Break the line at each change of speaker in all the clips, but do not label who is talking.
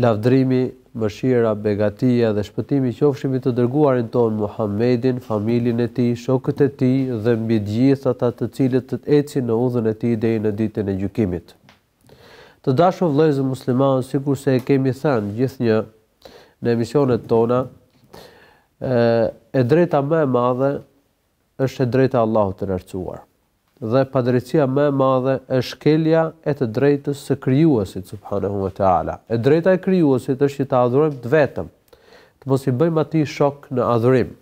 Lavdërimi, mëshira, begatia dhe shpëtimi qofshin mbi të Dërguarin tonë Muhammedin, familjen e tij, shokët e tij dhe mbi të gjithë ata të cilët ecin në udhën e tij deri në Ditën e Gjykimit. Të dashur vëllezër muslimanë, sikurse e kemi thënë gjithnjë në emisionet tona, e drejta më e madhe është e drejta e Allahut të Lartësuar. Dhe padrejtësia më e madhe është shkelja e të drejtës së Krijuesit subhanehu ve teala. E drejta e Krijuesit është që ta adhurojmë të vetëm, të mos i bëjmë Atij shok në adhurim.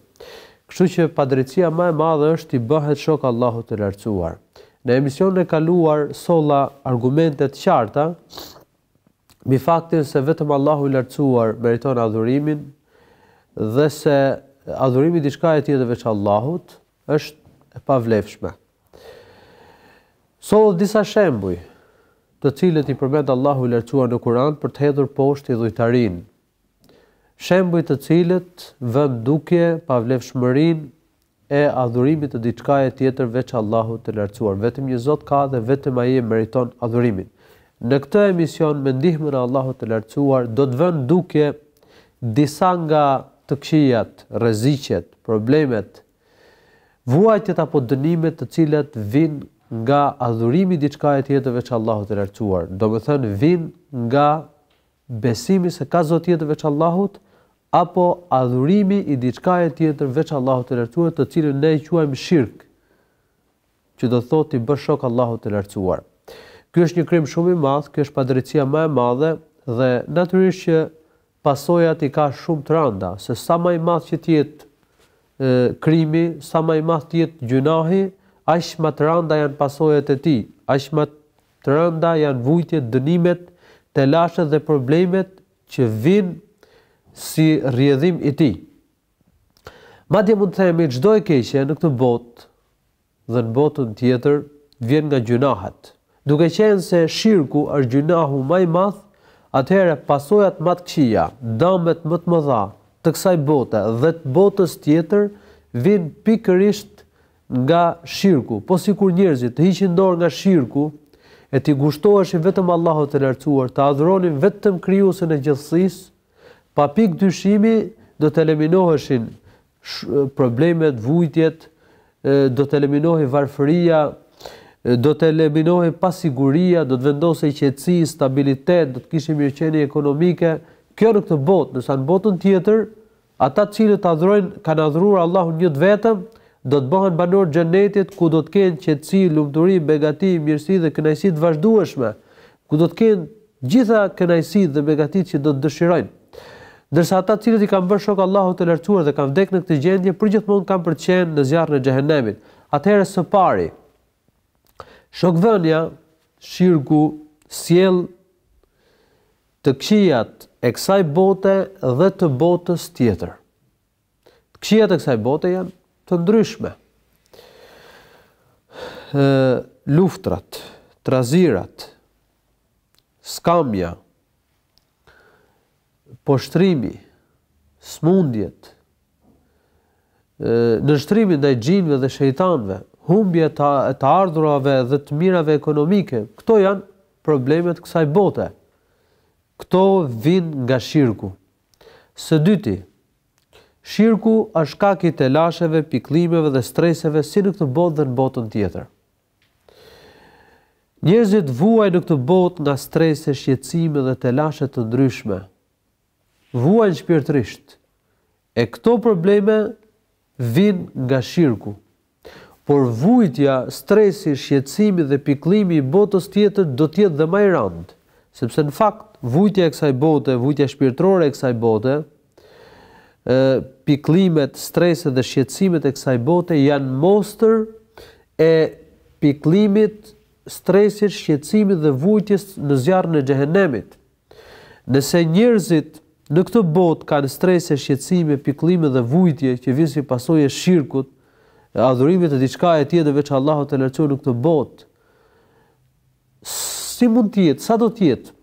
Kështu që padrejtësia më e madhe është t'i bëhet shok Allahut të Lartësuar. Në emisionin e kaluar solla argumente të qarta mbi faktin se vetëm Allahu i Lartësuar meriton adhurimin dhe se adhurimi i diçkaje tjetër veç Allahut, është e pavlefshme. Solla disa shembuj, të cilët i përmend Allahu i Lartësuar në Kur'an për të hedhur poshtë idhujtarinë. Shembuj të cilët vënë në dukje pavlefshmërinë e adhurimit të diçkaje tjetër veç Allahut të Lartësuar. Vetëm një Zot ka dhe vetëm Ai e meriton adhurimin. Në këtë emision me ndihmën e Allahut të Lartësuar do të vë në dukje disa nga të këqijat, rreziqet, problemet, vuajtjet apo dënimet të cilat vijnë nga adhurimi i diçkaje tjetër veç Allahut të Lartësuar, domethënë vijnë nga besimi se ka Zot tjetër veç Allahut apo adhurimi i diçkaje tjetër veç Allahut të Lartësuar, të cilën ne e quajmë shirk. që do të thotë t'i bësh shok Allahut të Lartësuar. Ky është një krim shumë i madh, kjo është padrejtësia më e madhe dhe natyrisht që pasojat i ka shumë të rënda, se sa më i madh që të jetë krimi, sa më i madh të jetë gjynahi, aq më të rënda janë pasojat e tij, aq më të rënda janë vujtjet, dënimet, telashet dhe problemet që vijnë si rrjedhim i tij. Madje mund të themi çdo e keqe në këtë botë dhe në botën tjetër vjen nga gjynahet. Duke qenë se shirku është gjynahu më i madh, atëherë pasojat më të këqija, dëmet më të mëdha të kësaj bote dhe të botës tjetër vijnë pikërisht nga shirku. Po sikur njerëzit të hiqin dorë nga shirku e t'i kushtoheshin vetëm Allahut të Lartësuar, të adhuronin vetëm Krijuesin e gjithësisë, Pa pikë dyshimi do të eliminoheshin problemet, vujtjet, do të eliminohej varfëria, do të eliminohej pasiguria, do të vendosej qetësi, stabilitet, do të kishin mirëqenie ekonomike. Kjo në këtë botë, ndërsa në botën tjetër, ata të cilët adhurojnë, kanë adhuruar Allahun një të vetëm, do të bëhen banorë të xhenetit ku do të kenë qetësi, lumturi, begati, mirësi dhe kënaqësi të vazhdueshme. ku do të kenë të gjitha kënaqësitë dhe begatitë që do të dëshirojnë. Ndërsa ata të cilët i kanë bërë shok Allahut të Lartësuar dhe kanë vdekur në këtë gjendje, përgjithmonë kanë për të qenë në zjarrin e xhehenemit. Atëherë së pari, shokvënia, shirku, sjell të këqijat e kësaj bote dhe të botës tjetër. Të këqijat e kësaj bote janë të ndryshme. Ë luftrat, trazirat, skamja, poshtrimi, smundjet, nënshtrimi ndaj xhinëve dhe shejtanëve, humbja e të, të ardhurave dhe të mirave ekonomike, këto janë problemet e kësaj bote. Këto vijnë nga shirku, Së dyti, shirku është shkak i telasheve, pikëllimeve dhe streseve si në këtë botë dhe në botën tjetër. Njerëzit vuajnë në këtë botë nga strese, shqetësime dhe telashe të ndryshme. Vuajnë shpirtërisht. E këto probleme vin nga shirku. Por vujtja, stresi, shqetësimi dhe pikëllimi i botës tjetër do të jetë dhe më i rëndë, sepse në fakt vujtja e kësaj bote, vujtja shpirtërore e kësaj bote, ë pikëllimet, streset dhe shqetësimet e kësaj bote janë mostër e pikëllimit, stresit, shqetësimit dhe vujtjes në zjarrin e xhehenemit. Nëse njerëzit në këtë botë kanë strese, shqetësime, pikëllime dhe vujtje që vijnë si pasojë e shirkut, adhurimit të diçkaje tjetër veç Allahut të Lartësuar në këtë botë, si mund të jetë, sa do të jetë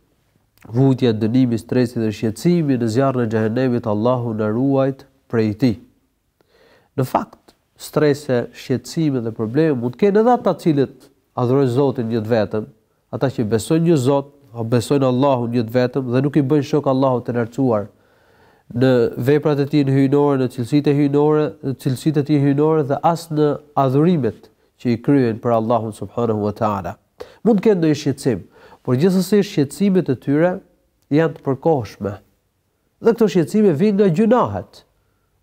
vujtja, dënimi, stresi dhe shqetësimi në zjarrin e xhehenemit, Allahu na ruajt prej tij. Në fakt, strese, shqetësime dhe probleme mund të kenë edhe ata të cilët adhurojnë Zotin një të vetëm, ata që besojnë një Zot, besojnë Allahun një të vetëm dhe nuk i bëjnë shok Allahut të lartësuar në veprat e tij hyjnore, në cilësitë e hyjnore, në cilësitë e tij hyjnore dhe as në adhurimet që i kryejnë për Allahun subhanahu wa taala. Mund të kenë ndonjë shqetësim, por gjithsesi shqetësimet e tyre janë të përkohshme. Dhe këto shqetësime vijnë nga gjynahet.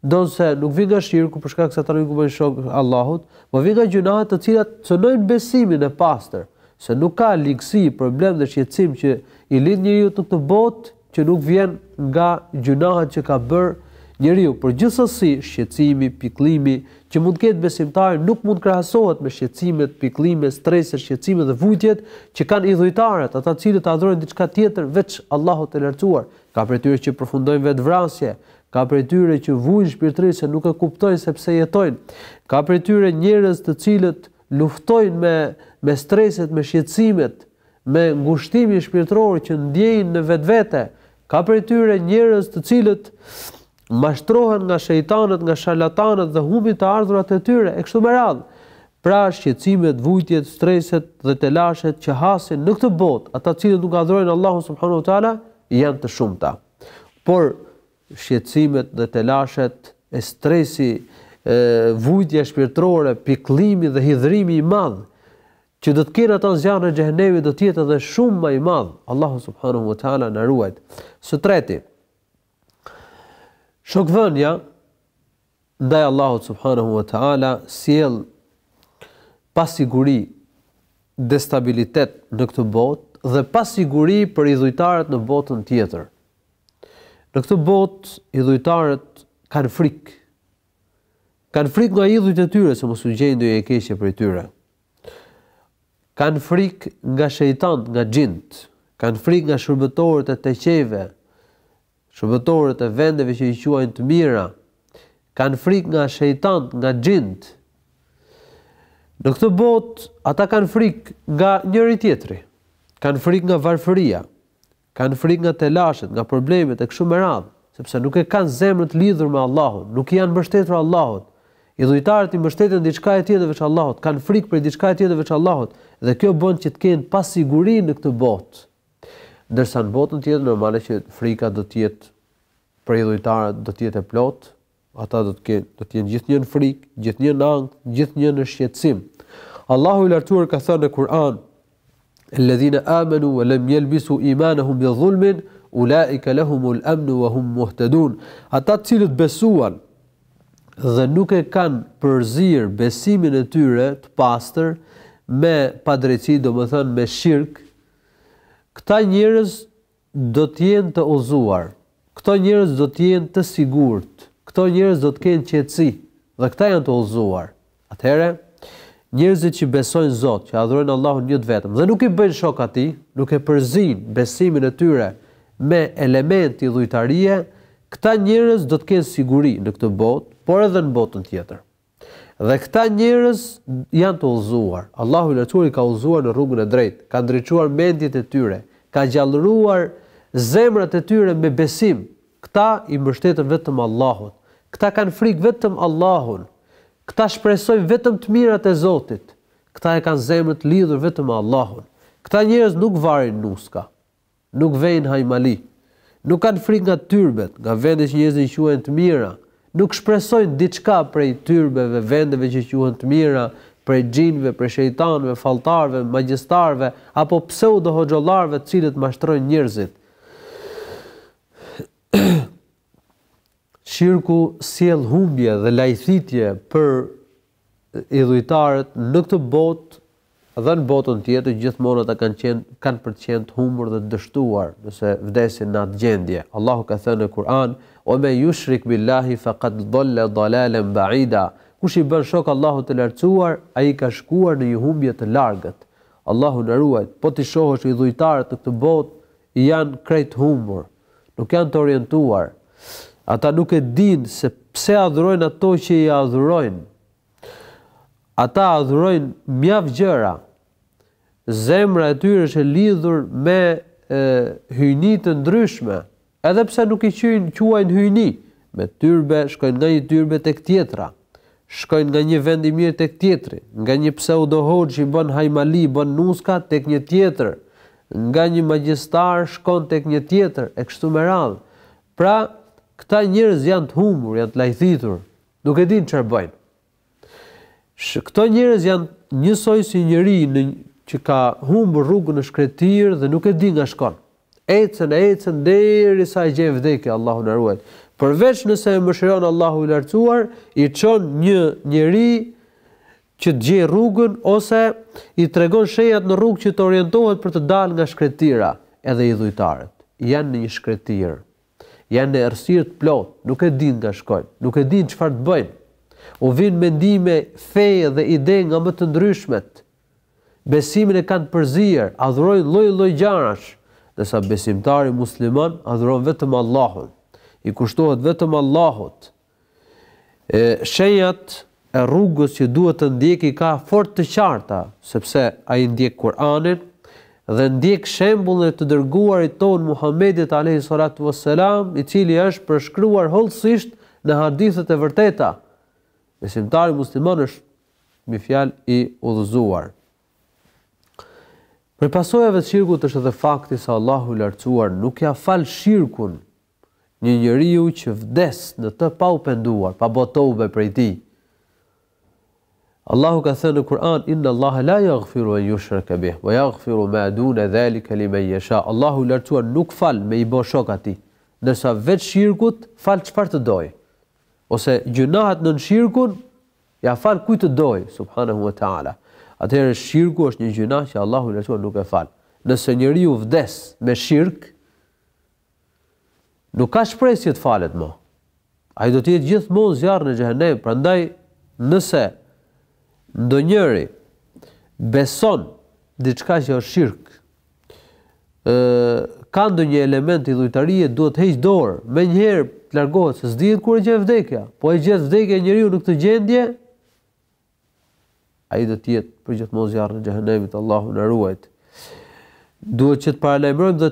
Ndonëse nuk vijnë nga shirku për shkak se ata nuk bëjnë shok Allahut, por vijnë nga gjynahet të cilat cënojnë besimin e pastër, se nuk ka ligësi, problem dhe shqetësim që i lind njeriut në këtë botë që nuk vjen nga gjynahet që ka bërë njeriu, por gjithsesi shqetësimi, pikëllimi, që mund të ketë besimtari nuk mund të krahasohet me shqetësimet, pikëllimet, streset, shqetësimet dhe vujtjet që kanë idhujtarët, ata të cilët adhurojnë diçka tjetër veç Allahut të Lartësuar. Ka prej tyre që përfundojnë vetëvrasje, ka prej tyre që vuajnë shpirtërisht se nuk e kuptojnë se pse jetojnë. Ka prej tyre njerëz të cilët luftojnë me me streset, me shqetësimet, me ngushtimin shpirtëror që ndjejnë në vetvete. Ka prej tyre njerëz të cilët Mashtrohen nga shejtanët, nga sharlatanët dhe humbin të ardhurat e tyre e kështu me radhë. Pra shqetësimet, vuajtjet, streset dhe telashet që hasin në këtë botë ata të cilët nuk adhurojnë Allahun subhanehu ve teala janë të shumta. Por shqetësimet dhe telashet e stresi, e vuajtja shpirtërore, pikëllimi dhe hidhrimi i madh që do të kenë ata në zjarrin e xhehenemit do të jetë edhe shumë më i madh. Allahu subhanahu wa taala na ruajtë. Së treti, Shokvënia ndaj Allahut subhanehu ve teala sjell pasiguri, destabilitet në këtë botë dhe pasiguri për idhujtarët në botën tjetër. Në këtë botë idhujtarët kanë frikë. Kanë frikë nga idhujt e tyre se mos u gjejnë ndonjë e keqe prej tyre. Kanë frikë nga shejtant, nga xhintë. Kanë frikë nga shërbëtorët e teqejve, shërbëtorët e vendeve që i quajnë të mira. Kanë frikë nga shejtant, nga xhintë. Në këtë botë ata kanë frikë nga njëri-tjetri. Kanë frikë nga varfëria. Kanë frikë nga telashet, nga problemet e kështu me radhë, sepse nuk e kanë zemrën të lidhur me Allahun, nuk i janë mbështetur Allahut. Idhujtarët i mbështeten diçkaje tjetër veç Allahut, kanë frikë prej diçkaje tjetër veç Allahut dhe kjo bën që të kenë pasiguri në këtë botë. Ndërsa në botën tjetër normale që frika do të jetë për idhujtarët do të jetë e plotë, Ata do të kenë, do të jenë gjithnjë në frikë, gjithnjë në ankth, gjithnjë në shqetësim. Allahu i lartuar ka thënë në Kur'an: "Alladhina amanu wa lam yalbisu imanahum bi dhulmin, ulaika lahumul amn wa hum muhtadun." Ata të cilët besuan dhe nuk e kanë përzier besimin e tyre të pastër me padrejtësi, domethënë me shirk, këta njerëz Do të jenë të udhëzuar. Këto njerëz do të jenë të sigurt. Këto njerëz do të kenë qetësi. Dhe këta janë të udhëzuar. Atëherë, njerëzit që besojnë në Zot, që adhurojnë Allahun një të vetëm dhe nuk i bëjnë shok atij, nuk e përzinë besimin e tyre me elementë idhujtarie, këta njerëz do të kenë siguri në këtë botë, por edhe në botën tjetër. Dhe këta njerëz janë të udhëzuar. Allahu i Lartësuar i ka udhëzuar në rrugën e drejtë, ka ndriçuar mendjet e tyre, ka gjallëruar zemrat e tyre me besim. Këta i mbështeten vetëm Allahut. Këta kanë frikë vetëm Allahun. Këta shpresojnë vetëm të mirat e Zotit. Këta e kanë zemrën të lidhur vetëm me Allahun. Këta njerëz nuk varin nuska. Nuk vejnë hajmali. Nuk kanë frikë nga tyrbet, nga vendet që njerëzit quajnë të mira. Nuk shpresojnë diçka prej tyrbeve, vendeve që quhen të mira, prej xhinëve, prej shejtanëve, falltarëve, magjistarëve, apo pseudo-hoxhollarëve të cilët mashtrojnë njerëzit. Shirku sjell humbje dhe lajthitje për idhujtarët në këtë botë dhe në botën tjetër gjithmonë ata kanë qenë kanë për të qenë të humbur dhe të dështuar nëse vdesin në atë gjendje. Allahu ka thënë në Kur'an: "Wa man yushrik billahi faqad dhalla dhalalan ba'ida." Kush i bën shok Allahut të lartësuar, ai ka shkuar në një humbje të largët. Allahu na ruajt, po t'i shohësh idhujtarët në këtë botë janë krejt të humbur. nuk janë të orientuar, ata nuk e dinë se pse adhurojnë ato që i adhurojnë. Ata adhurojnë mjaft gjëra. Zemra e tyre është e lidhur me e, hyjni të ndryshme, edhe pse nuk i qyjnë quajnë hyjni, me tyrbe shkojnë nga një tyrbe tek tjetra. Shkojnë nga një vend i mirë tek tjetri, nga një pseudo hoxhë që bën hajmali bën nuska tek një tjetër, nga një magjistar shkon tek një tjetër e kështu me radhë. Pra, këta njerëz janë të humbur, janë të lajthitur, nuk e dinë çfarë bëjnë. Këto njerëz janë njësoj si njeriu që ka humbur rrugën në shkretirë dhe nuk e di nga shkon. Ecën e ecën derisa e gjen vdekja, Allahu na ruajt. Përveç nëse e mëshiron Allahu i lartësuar, i çon një njeri që të gjejë rrugën ose i tregon shenjat në rrugë që të orientohet për të dalë nga shkretira, edhe idhujtarët janë në një shkretirë. Janë në errësirë të plotë, nuk e dinë nga shkojnë, nuk e dinë çfarë të bëjnë. U vijnë mendime feje dhe ide nga më të ndryshmet. Besimin e kanë përzier, adhurojnë lloj-lloj gjërash, ndërsa besimtari musliman adhuron vetëm Allahun, i kushtohet vetëm Allahut. E shenjat e rrugës që duhet të ndjekë i ka fort të qarta, sepse ai ndjek Kur'anin dhe ndjek shembullin e të dërguarit tonë Muhammedit alejhi salatu ves selam, i cili është përshkruar hollësisht në hadithet e vërteta. Besimtari musliman është me një fjalë i udhëzuar. Prej pasojave të shirkut është edhe fakti se Allahu i Lartësuar nuk ia fal shirkun një njeriu që vdes në të pa u penduar, pa bo tobe prej tij. Allahu ka thënë në Kur'an inna Allaha la yaghfiru an yushraka bih wa yaghfiru ma duna zalika liman yasha. Allahu i Lartësuar nuk fal me i bë shok atij, ndërsa veç shirkut fal çfarë të dojë ose gjynahet nën shirkun Ia fal kujt të dojë, subhanehu ve teala. Atëherë shirku është një gjynah që Allahu i Lartësuar nuk e fal. Nëse njeriu vdes me shirk, nuk ka shpresë që të falet më. Ai do të jetë gjithmonë në zjarr në xhehenem, prandaj nëse ndonjëri beson diçka që është shirk, ë ka ndonjë element idhujtarie, duhet të heqë dorë, menjëherë të largohet se s'dihet kur e gjen vdekja. Po e gjet vdekja njeriun në këtë gjendje, ai do të jetë përgjithmonë në zjarrin e xhehenemit, Allahu na ruajt. Duhet që të paralajmërojmë dhe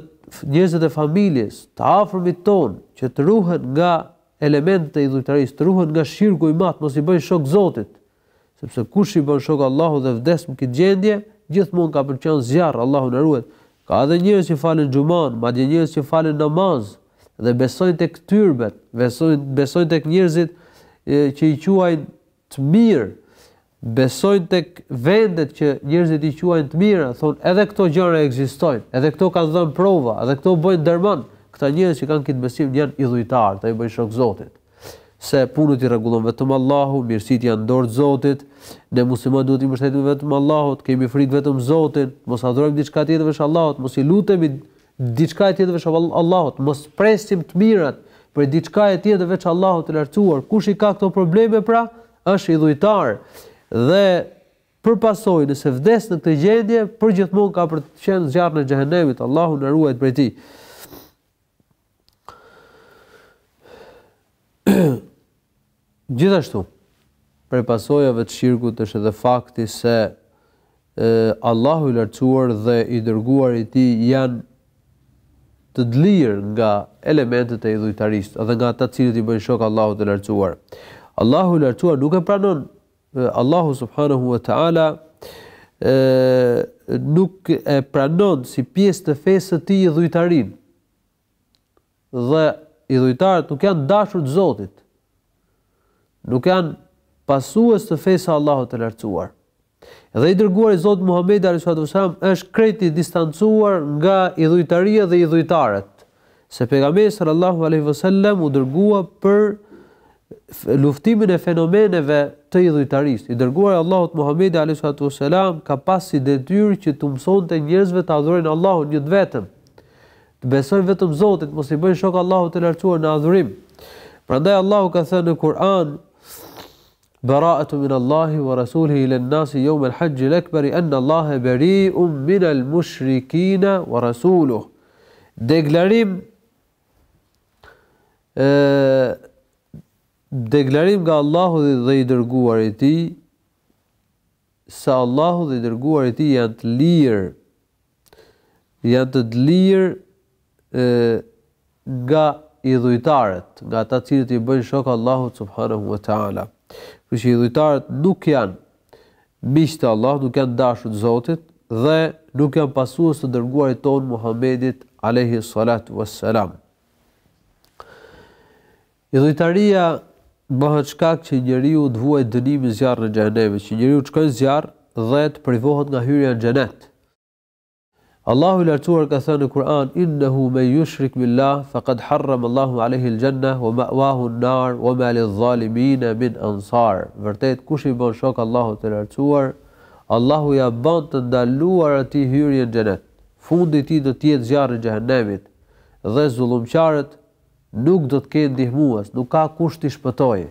njerëzit e familjes, të afërmit tonë, që të ruhen nga elementet e idhujtarisë, të ruhen nga shirku i madh, mos i bëjnë shok Zotit. sepse kush i bën shok Allahut dhe vdes në këtë gjendje, gjithmonë ka për të qenë në zjarr, Allahu na ruajt. Ka edhe njerëz që falin xhumanë, madje njerëz që falin namaz dhe besojnë tek tyrbet, besojnë besojnë tek njerëzit që i quajnë të mirë, besojnë tek vendet që njerëzit i quajnë të mira, thonë edhe këto gjëra ekzistojnë, edhe këto kanë dhënë prova, edhe këto bëjnë derman. Këta njerëz që kanë këtë besim janë idhujtarë, ata i bëjnë shok Zotit. se punët i rregullon vetëm Allahu, mirësitë janë në dorë të Zotit, ne muslimanët duhet të mbështetemi vetëm Allahut, kemi frikë vetëm Zotin, mos adhurojmë diçka tjetër veç Allahut, mos i lutemi diçka tjetër veç Allahut, mos presim të mirat prej diçkaje tjetër veç Allahut të lartësuar. Kush i ka këto probleme pra, është idhujtar. Dhe për pasojë nëse vdes në këtë gjendje, përgjithmonë ka për të qenë në zjarrin e xhehenemit, Allahu na ruajt prej tij. Gjithashtu, prej pasojave të shirkut është edhe fakti se Allahu i lartësuar dhe i dërguari i tij janë të dlirë nga elementet e idhujtarisë dhe nga ata të cilët i bëjnë shok Allahut të lartësuar. Allahu i lartësuar nuk e pranon Allahu subhanahu wa taala nuk e pranon si pjesë të fesë së tij idhujtarinë. Dhe idhujtarët nuk janë të dashur të Zotit. Nuk janë pasues të fesë së Allahut të lartësuar. Dhe i dërguari i Zotit Muhamedi alayhi salatu wasallam është krejt i distancuar nga idhujtaria dhe idhujtarët. Se pejgamberi sallallahu alaihi wasallam u dërgua për luftimin e fenomeneve të idhujtarisë, i dërguari i Allahut Muhamedi alayhi salatu wasalam ka pas si detyrë që t'u mësonte njerëzve të adhurojnë Allahun një të vetëm, të besojnë vetëm Zotit, mos i bëjnë shok Allahut të lartësuar në adhurim. Prandaj Allahu ka thënë në Kur'an: "Bara'atu min Allahi wa rasulihi lin-nasi yawm al-hajj al-akbar anna Allaha bari'un min al-mushrikina wa rasuluhu." Deklarim ë deklarim nga Allahu dhe i dërguari i tij se Allahu dhe i dërguari i tij janë të lirë janë të lirë ë nga idhujtarët, nga ata të cilët i bëjnë shok Allahut subhanahu wa taala. Kështu që idhujtarët nuk janë Miqtë e Allahut nuk janë të dashur të Zotit dhe nuk janë pasues të të dërguarit tonë Muhammedit alayhi salatu wassalam. Idhujtaria bëhet shkak që njeriu të vuajë dënimin në zjarrin e xhehenemit, që njeriu të shkojë në zjarr dhe të privohet nga hyrja në xhenet. Allahu i Lartësuar ka thënë në Kur'an, Innehu men yushrik billah, faqad harrama Allahu alejhi l'jenneh, wa ma'wahu an-nar, wa ma lidh-dhalimina min ansar. Vërtet, kush i bën shok Allahut të Lartësuar, Allahu ia bën të ndaluar atij hyrjen në Xhenet. Fundi i tij do të jetë zjarri i Xhehenemit. Dhe zullumqarët nuk do të kenë ndihmues, nuk ka kush t'i shpëtojë.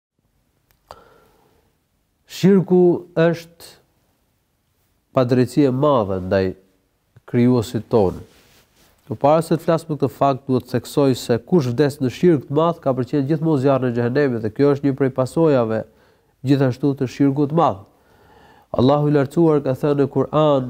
Shirku është padrejtësi e madhe ndaj krijuesit tonë. Po para se të flas për këtë fakt, duhet të theksoj se kush vdes në shirk të madh ka për të qenë gjithmonë në zjarrin e xhehenemit dhe kjo është një prej pasojave gjithashtu të shirkut të madh. Allahu i lartësuar ka thënë në Kur'an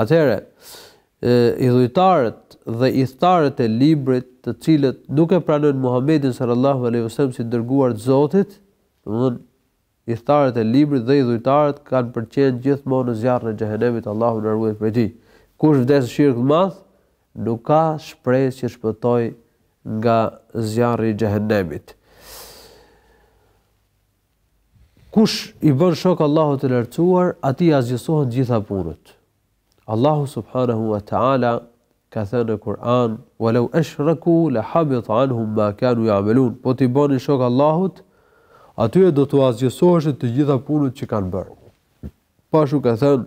Atëherë, idhujtarët dhe ithtarët e librit, të cilët nuk e pranojnë Muhamedin sallallahu alaihi wasallam si të dërguar të Zotit, domethënë ithtarët e librit dhe idhujtarët kanë për të qenë gjithmonë në zjarrin e xhehenemit, Allahu na ruajtë prej tij. Kush vdes në shirk të madh, nuk ka shpresë që të shpëtojë nga zjarri i xhehenemit. Kush i bën shok Allahut të Lartësuar, atij i asgjësohen të gjitha punët. Allahu subhanahu wa ta'ala ka thënë në Kur'an, "Walau ashraku la habita anhum ma kanu ya'malun." Po t'i bënin shok Allahut, atyre do t'u asgjësoheshin të gjitha punët që kanë bërë. Po ashtu ka thënë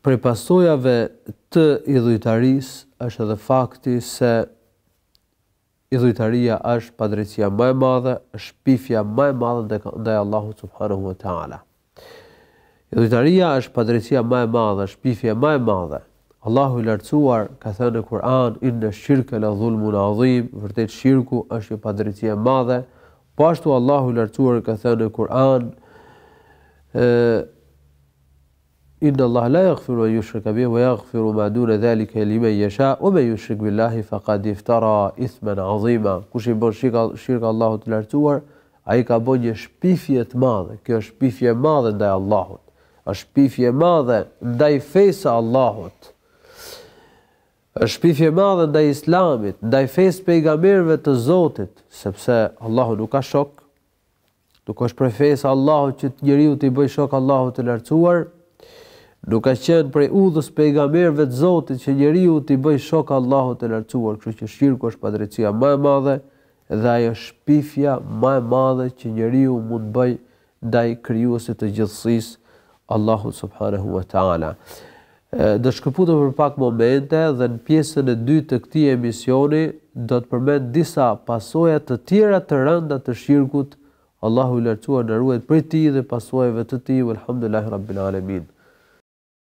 Prej pasojave të idhujtarisë është edhe fakti se idhujtaria është padrejtësia më e madhe, është shpifja më e madhe ndaj Allahut subhanahu wa taala. Idhujtaria është padrejtësia më e madhe, është shpifja më e madhe. Allahu i lartësuar ka thënë në Kur'an inna shirka la dhulmun adhim, vërtet shirku është një padrejtësi e madhe, Po ashtu Allahu i lartësuar ka thënë në Kur'an Inna Allah la yaghfiru an yushraka bihi wa yaghfiru ma duna zalika liman yasha wa man yushrik billahi faqad iftara ithman azima. Kush i bën shirk Allahut të lartësuar, ai ka bën një shpifje të madhe. Kjo është shpifje e madhe ndaj Allahut. Është shpifje e madhe ndaj fesë së Allahut. Është shpifje e madhe ndaj Islamit, ndaj fesë së pejgamberëve të Zotit, sepse Allahu nuk ka shok. Nuk është prej fesë Allahut që njeriu t'i bëjë shok Allahut të lartësuar. Nuk ka qenë prej udhës pejgamberëve të Zotit që njeriu t'i bëjë shok Allahut të lartësuar, kështu që shirku është padrejtësia më e madhe dhe ajo është shpifja më e madhe që njeriu mund të bëjë ndaj Krijuesit të gjithësisë, Allahut subhanahu wa taala. Do të shkëputem për pak momente dhe në pjesën e dytë të këtij emisioni do të përmend disa pasoja të tjera të rënda të shirkut. Allahu i lartësuar na ruajt prej tij dhe pasojave të tij. Elhamdulillahi rabbil alamin.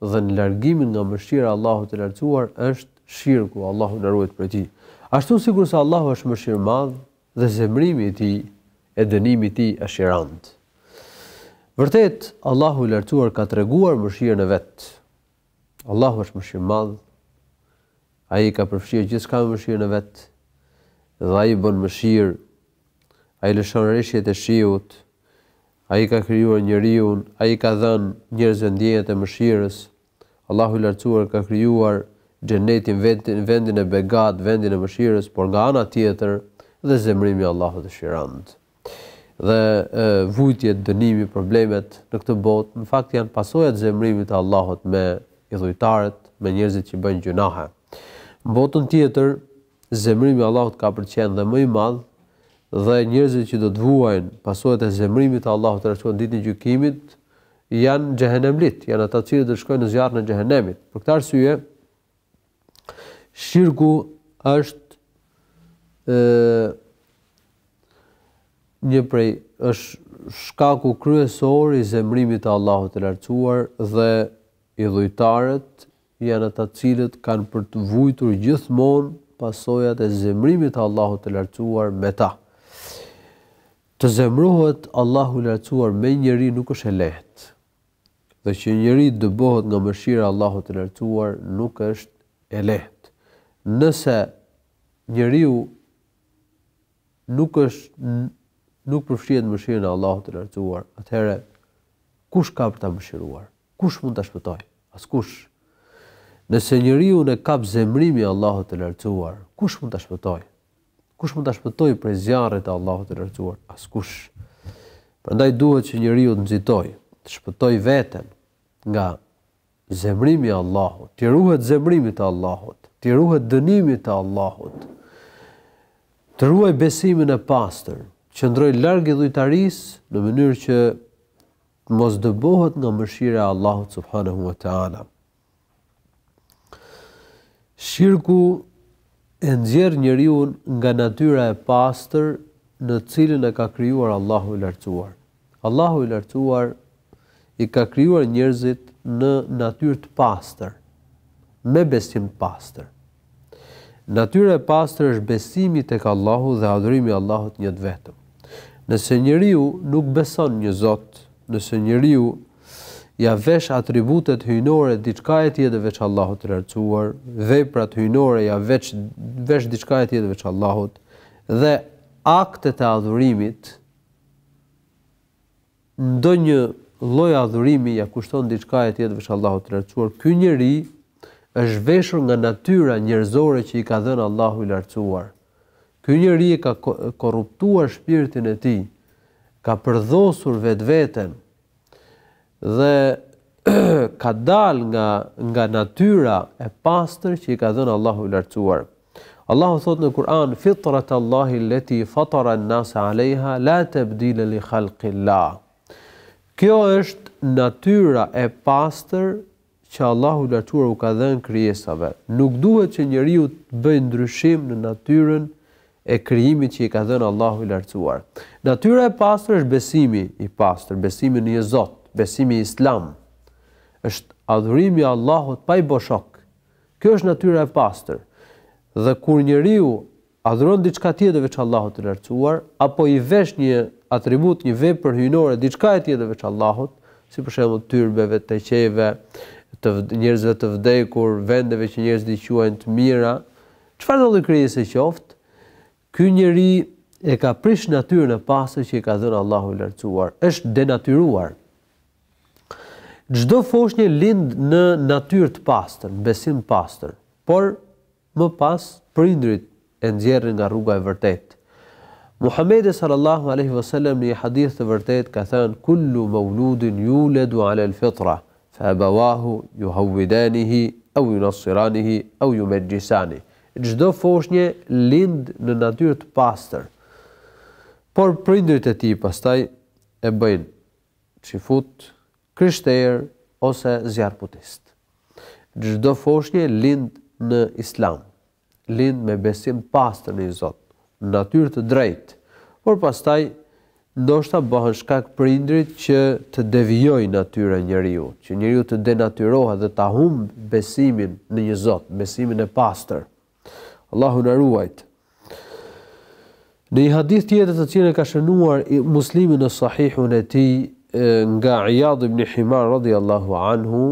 dhe në largimin nga mëshira e Allahut të Lartësuar është shirku, Allahu na ruajt prej tij. Ashtu sikurse Allahu është mëshirëmadh dhe zemërimi i tij e dënimi i tij është i rëndë. Vërtet, Allahu i Lartësuar ka treguar mëshirën e vet. Allahu është mëshirëmadh. Ai ka përfshirë gjithçka me mëshirën e vet. Dhe ai bën mëshirë. Ai lëshon reshjet e shiut Ai ka krijuar njeriun, Ai i ka dhënë njerëzve ndjenjat e mëshirës. Allahu i Lartësuar ka krijuar Xhenetin, vendin e begatë, vendin e mëshirës, por nga ana tjetër dhe zemërimi i Allahut është i rëndë. Dhe vujtjet, dënimi, problemet në këtë botë në fakt janë pasojat e zemërimit të Allahut me idhujtarët, me njerëzit që bëjnë gjynahe. Në botën tjetër, Zemërimi i Allahut ka për qenë dhe më i madh, dhe njerëzit që do të vuajnë pasojat e zemërimit të Allahut të Lartësuar në Ditën e Gjykimit janë xhehenemlitë, janë ata të cilët do të shkojnë në zjarrin e xhehenemit. Për këtë arsye, shirku është ë një prej është shkaku kryesor i zemërimit të Allahut të Lartësuar dhe idhujtarët janë ata të cilët kanë për të vujtur gjithmonë pasojat e zemërimit të Allahut të Lartësuar me ta. Të zemërohet Allahu i Lartësuar me njeri nuk është e lehtë. Dhe që njeriu të dëbohet nga mëshira e Allahut të Lartësuar nuk është e lehtë. Nëse njeriu nuk është nuk përfshihet në mëshirën e Allahut të Lartësuar, atëherë kush ka për ta mëshiruar? Kush mund ta shpëtojë? Askush. Nëse njeriun e kap zemërimi i Allahut të Lartësuar, kush mund ta shpëtojë? Kush mund ta shpëtojë prej zjarrit të Allahut të Lartësuar? Askush. Prandaj duhet që njeriu të nxitojë, të shpëtojë veten nga zemërimi i Allahut, t'i ruhet zemërimit të Allahut, t'i ruhet dënimit të Allahut. Të ruajë besimin e pastër, qëndrojë larg idhujtarisë në mënyrë që Të mos dëbohet nga mëshira e Allahut subhanahu wa taala. Shirku e nxjerr njeriun nga natyra e pastër në të cilën e ka krijuar Allahu i lartësuar. Allahu i lartësuar i ka krijuar njerëzit në natyrë të pastër, me besim të pastër. Natyra e pastër është besimi tek Allahu dhe adhurimi i Allahut një të vetëm. Nëse njeriu nuk beson një Zot, nëse njeriu ia vesh atributet hyjnore diçkaje tjetër veç Allahut të lartësuar, veprat hyjnore ia veç vesh diçkaje tjetër veç Allahut dhe aktet e adhurimit, ndonjë lloj adhurimi ia kushton diçkaje tjetër veç Allahut të Lartësuar, ky njeri është zhveshur nga natyra njerëzore që i ka dhënë Allahu i Lartësuar. Ky njeri e ka korruptuar shpirtin e tij, ka përdhosur vetveten dhe ka dalë nga nga natyra e pastër që i ka dhënë Allahu i Lartësuar. Allahu thotë në Kur'an, Fitrat Allahi lleti fatara en-nase alejha la tebdile li khalqillah. Kjo është natyra e pastër që Allahu i Lartësuar u ka dhënë krijesave. Nuk duhet që njeriu të bëjë ndryshim në natyrën e krijimit që i ka dhënë Allahu i Lartësuar. Natyra e pastër është besimi i pastër, besimi në një Zot, besimi islam. Është adhurimi i Allahut pa i bë shok. Kjo është natyra e pastër. Dhe kur njeriu adhuron diçka tjetër veç Allahut të Lartësuar, apo i vesh një atribut, një vepër hyjnore diçkaje tjetër veç Allahut, si për shembull tyrbeve, teqejve, njerëzve të vdekur, vendeve që njerëzit i quajnë të mira, çfarëdo lloj krijese qoftë, Ky njeri e ka prish natyrën e pastër që i ka dhënë Allahu i Lartësuar, është denatyruar. Çdo foshnje lind në natyrë të pastër, në besim të pastër, por më pas prindërit e nxjerrin nga rruga e vërtetë. Muhamedi sallallahu alaihi wasallam në një hadith të vërtetë ka thënë kullu mauludin yuladu ala al-fitra fa abawahu yuhawidanihi aw yunassiranihi aw yumajjisani. Çdo foshnje lind në natyrë të pastër. Por prindërit e tij pastaj e bëjnë çifut, të krishterë ose zjarrputist. Çdo foshnje lind në Islam. Lind me besim të pastër në një Zot, në natyrë të drejtë, por pastaj Ndoshta bëhen shkak prindërit që të devijojë natyra e njeriut, që njeriu të denatyrohet dhe ta humbë besimin në një Zot, besimin e pastër. Allahu na ruajtë. Në një hadith tjetër të cilin e ka shënuar Muslimi në Sahihun e tij nga Iyad ibn Himar radhiyallahu anhu,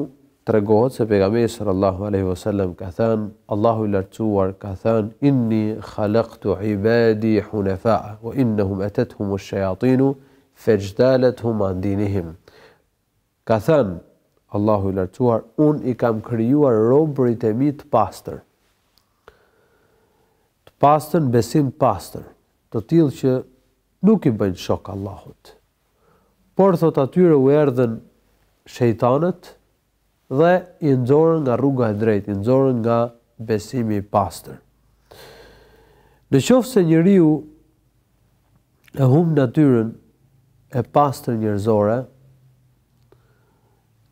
Tregohet se Pejgamberi sallallahu alejhi ve sellem ka thënë, Allahu i Lartësuar ka thënë, Inni khalaqtu ibadi hunefa'a, wa innahum atathumu shayatinu fejtalathum an dinihim. Ka thënë Allahu i Lartësuar, Unë i kam krijuar robërit e mi të pastër. Të pastër në besim të pastër, të tillë që nuk i bëjnë shok Allahut. Por thotë atyre u erdhën shejtanët dhe i nxorën nga rruga e drejtë, i nxorën nga besimi i pastër. Në qoftë se njeriu e humb natyrën e pastër njerëzore,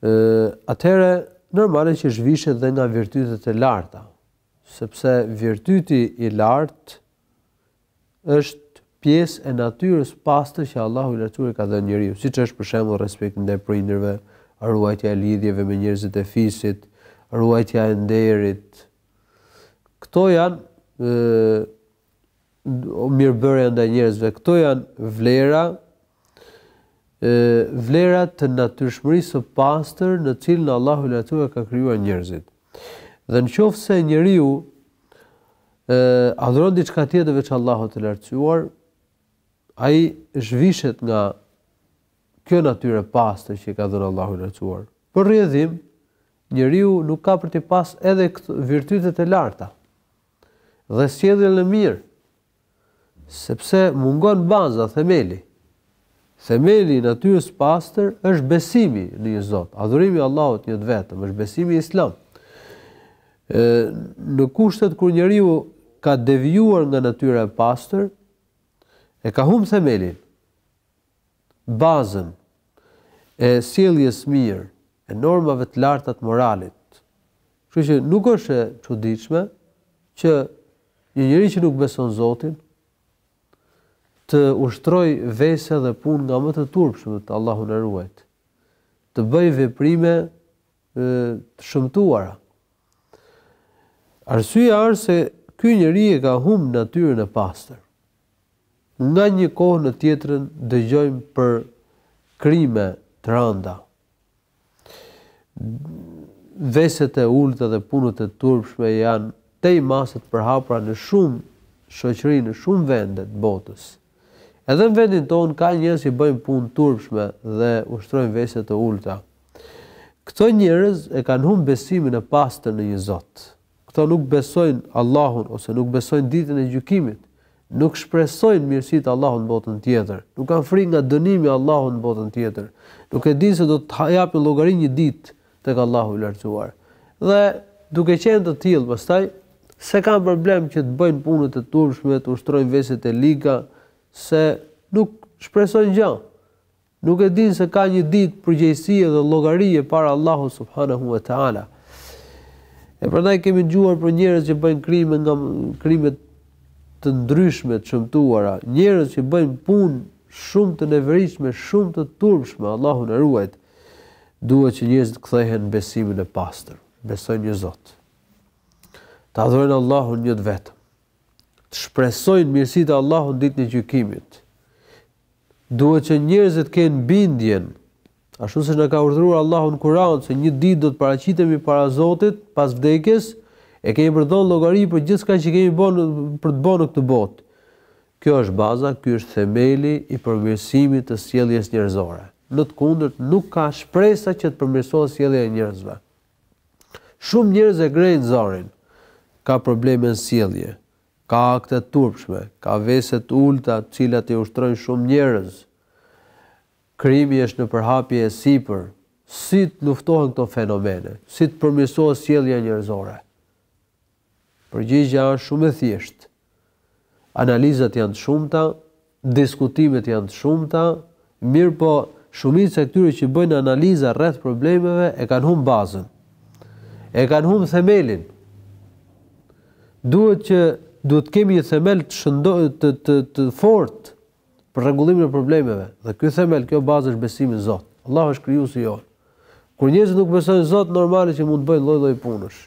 ë atëherë normale që zhvishet dhe nga virtytet e larta, sepse virtyti i lartë është pjesë e natyrës pastër që Allahu i Lartësuar i ka dhënë njeriut, siç është për shembull respekti ndaj prindërve, ruajtja e lidhjeve me njerëzit e fisit, ruajtja e nderit. Këto janë ë mirëbërja ndaj njerëzve, këto janë vlera vlera të natyrshmërisë së pastër në të cilën Allahu i Lartësuar ka krijuar njerëzit. Dhe në qoftë se njeriu ë, adhuron diçka tjetër veç Allahut të Lartësuar, ai zhvishet nga kjo natyrë e pastër që i ka dhënë Allahu i Lartësuar. Për rrjedhim, njeriu nuk ka për t'i pas edhe këto virtytet e larta dhe sjelljen e mirë, Sepse mungon baza, themeli. Themeli i natyrës së pastër është besimi në një Zot, adhurimi i Allahut një të vetëm, është besimi islam. Ë në kushtet kur njeriu ka devijuar nga natyra e pastër, e ka humb themelin, bazën e sjelljes mirë, e normave të larta të moralit, Kështu që nuk është e çuditshme që një njeri që nuk beson Zotin të ushtroj vese dhe punë nga më të turpshmet, Allahu na ruajt. Të bëj veprime të shëmtuara. Arsyeja është se ky njeri e ka humb natyrën e pastër. Nga një kohë në tjetrën dëgjojmë për krime të rënda. Veset e ulëta dhe punët e turpshme janë tej mase të përhapura në shumë shoqëri në shumë vende të botës. Edhe në vendin tonë ka njerëz që bëjnë punë turpshme dhe ushtrojnë vese të ulëta. Këto njerëz e kanë humbë besimin e pastër në një Zot. Këto nuk besojnë Allahun ose nuk besojnë ditën e gjykimit, nuk shpresojnë mirësitë e Allahut në botën tjetër, nuk kanë frikë nga dënimi i Allahut në botën tjetër, nuk e dinë se do të japin llogari një ditë tek Allahu i Lartësuar. Dhe duke qenë të tillë, pastaj s'e kanë problem që të bëjnë punët e turpshme, të ushtrojnë veset e liga, se nuk shpresojnë gjë. Nuk e dinë se ka një ditë përgjegjësie dhe llogarie para Allahut subhanehu ve teala. E prandaj kemi dëgjuar për njerëz që bëjnë krime nga krimet të ndryshme të shëmtuara, njerëz që bëjnë punë shumë të neveritshme, shumë të turpshme, Allahu na ruajt. Duhet që njerëzit të kthehen në besimin e pastër, besojnë një Zot. Ta adhurojnë Allahun një të vetëm. Të shpresojnë mirësitë e Allahut ditën e gjykimit. Duhet që njerëzit të kenë bindjen, ashtu siç na ka urdhëruar Allahu në Kur'an se një ditë do të paraqitemi para Zotit pas vdekjes, e kemi për të dhënë llogari për gjithçka që kemi bën, për të bën në këtë botë. Kjo është baza, ky është themeli i përmirësimit të sjelljes njerëzore. Në të kundërt, nuk ka shpresa që të përmirësohet sjellja e njerëzve. Shumë njerëz e ngrejnë zanin, ka probleme në sjellje, Ka akte të turpshme, ka vese të ulëta të cilat i ushtrojnë shumë njerëz. Krimi është në përhapje e sipër. Si të luftohen këto fenomene? Si të përmirësohet sjellja njerëzore? Përgjigjja është shumë e thjeshtë. Analizat janë të shumta, Diskutimet janë të shumta, mirëpo shumica e këtyre që bëjnë analiza rreth problemeve e kanë humbë bazën. E kanë humbë themelin. Duhet që duhet të kemi një themel të shëndo të të të fortë për rregullimin e problemeve. Dhe ky themel, kjo bazë është besimi në Zot. Allahu është krijuesi jonë. Kur njerëzit nuk besojnë në Zot, normale që mund të bëjnë lloj-lloj punësh.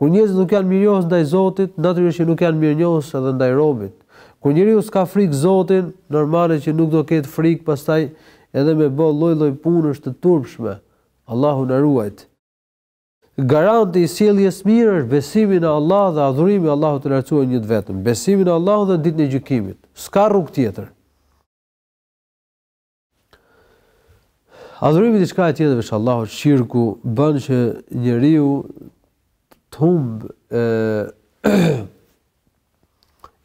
Kur njerëzit nuk janë mirënjohës ndaj Zotit, natyrisht që nuk janë mirënjohës edhe ndaj robit. Kur njeriu s'ka frikë Zotin, normale që nuk do ketë frikë pastaj edhe me bë lloj-lloj punësh të turpshme. Allahu na ruajtë. Garanti i sjelljes mirë është besimi në Allah dhe adhurimi Allahut të Lartësuar një të vetëm, besimi në Allahun dhe në Ditën e Gjykimit. S'ka rrugë tjetër. Adhurimi i diçkaje tjetër veç Allahut, shirku bën që njeriu të humb ë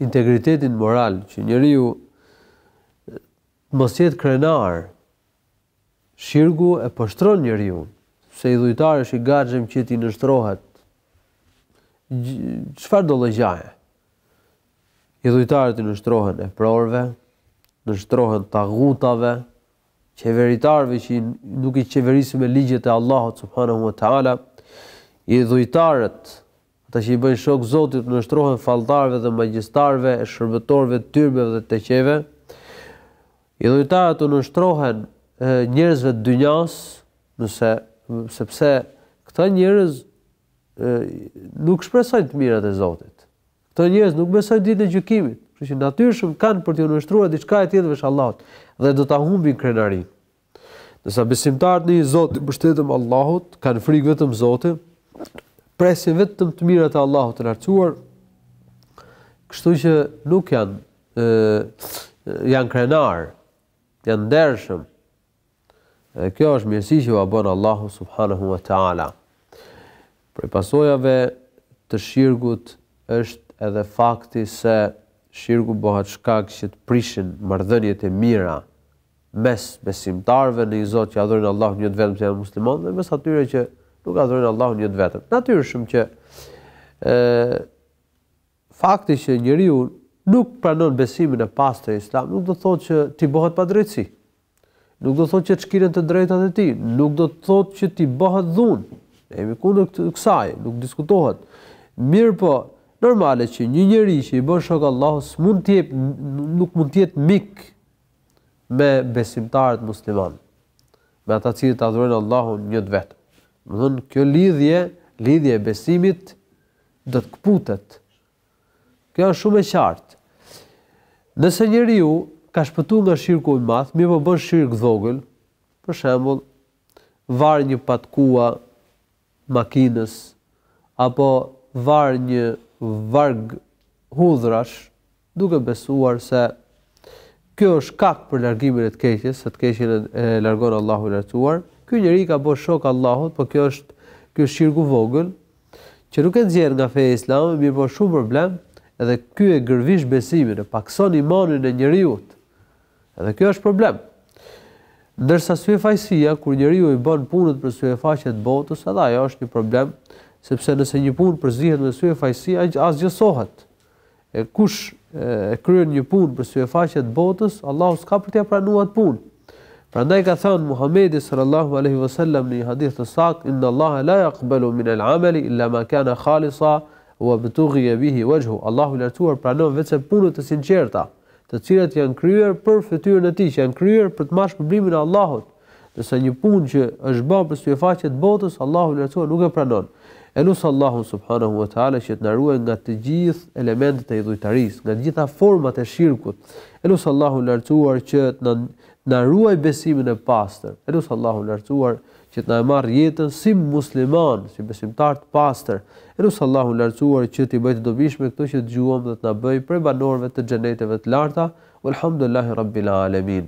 integritetin moral, që njeriu mos jetë krenar. Shirku e poshtron njeriun, se idhujtari është i gatshëm që t'i nënshtrohet çfarëdo lloj gjëje. Idhujtarët i nënshtrohen eprorëve, nënshtrohen taghutave, qeveritarëve që nuk i qeverisin me ligjet e Allahut subhanahu wa taala. Idhujtarët, ata që i bëjnë shok Zotit, u nënshtrohen falltarëve dhe magjistarëve e shërbëtorëve të tyrbeve dhe teqeve. Idhujtarët u nënshtrohen njerëzve të dynjas, nëse sepse këta njerëz nuk shpresojnë të mirat e Zotit. Këto njerëz nuk besojnë ditën e gjykimit, kështu që natyrshëm kanë për t'u nënshtruar diçkaje tjetër veç Allahut dhe do ta humbin krenarinë. Ndërsa besimtarët në një Zot i mbështeten Allahut, kanë frikë vetëm Zotin, presin vetëm të mirat e Allahut të lartësuar, kështu që nuk janë ë janë krenarë, janë ndershëm, Dhe kjo është mirësi që ua bën Allahu subhanahu wa ta'ala. Prej pasojave të shirkut është edhe fakti se shirku bëhet shkak që të prishen marrëdhëniet e mira mes besimtarëve në një Zot që adhurojnë Allahun një të vetëm që janë muslimanë dhe mes atyre që nuk adhurojnë Allahun një të vetëm. Natyrshëm që ë fakti që njeriu nuk pranon besimin e pastër islam, nuk do të thotë që t'i bëhet padrejtësi. Nuk do të thotë që të shkelen të drejtat e tij, nuk do të thotë që t'i bëhet dhunë. Ne jemi kundër kësaj, nuk diskutohet. Mirëpo, normale që një njeri që i bën shok Allahut s'mund të jetë nuk mund të jetë mik me besimtarët muslimanë. Me ata që e adhurojnë Allahun një të vetëm. Domethënë kjo lidhje, lidhje e besimit do të kputet Kjo është shumë e qartë. Nëse njeriu ka shpëtuar nga shirku i madh, mirëpo bën shirk të vogël, për shembull, var një patkua makinës apo var një varg hudhrash, duke besuar se kjo është shkak për largimin e të keqes, se të keqen e largon Allahu i Lartësuar, ky njeri ka bërë shok Allahut, po kjo është ky është shirku i vogël, që nuk e nxjerr nga feja islame, mirëpo shumë problem, edhe ky e gërvish besimin, e pakëson imanin e njeriut. Edhe kjo është problem. Ndërsa syefaqësia, kur njeriu i bën punët për syefaqe të botës, edhe ajo është një problem, sepse nëse një punë përzihet me syefaqësi, asgjësohet. E kush e kryen një punë për syefaqe të botës, Allahu s'ka për t'ia pranuar atë punë. Prandaj ka thënë Muhamedi sallallahu alaihi wasallam në një hadith të saktë, "Inna Allaha la yaqbalu min al-amali illa ma kana khalisa wa btughiya bihi wajhu." Allahu i lartësuar pranon vetëm punët e sinqerta. të cilat janë kryer për fytyrën e tij, që janë kryer për të marrë shpërblimin e Allahut. Ndërsa një punë që është bërë për syefaqe të botës, Allahu i lartësuar nuk e pranon. E lus Allahun subhanahu wa taala që të na ruaj nga të gjithë elementet e idhujtarisë, nga të gjitha format e shirkut. E lus Allahun e lartësuar që të na ruaj besimin e pastër. E lus Allahun e lartësuar që të na e marrë jetën si muslimanë, si besimtarë të pastër, e lus Allahun e Lartësuar që t'i bëjë të dobishme këto që dëgjuam dhe të na bëjë prej banorëve të Xheneteve të Larta, Walhamdulillahi Rabbil Alemin.